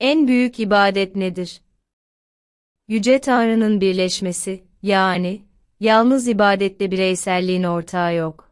En büyük ibadet nedir? Yüce Tanrı'nın birleşmesi, yani, yalnız ibadette bireyselliğin ortağı yok.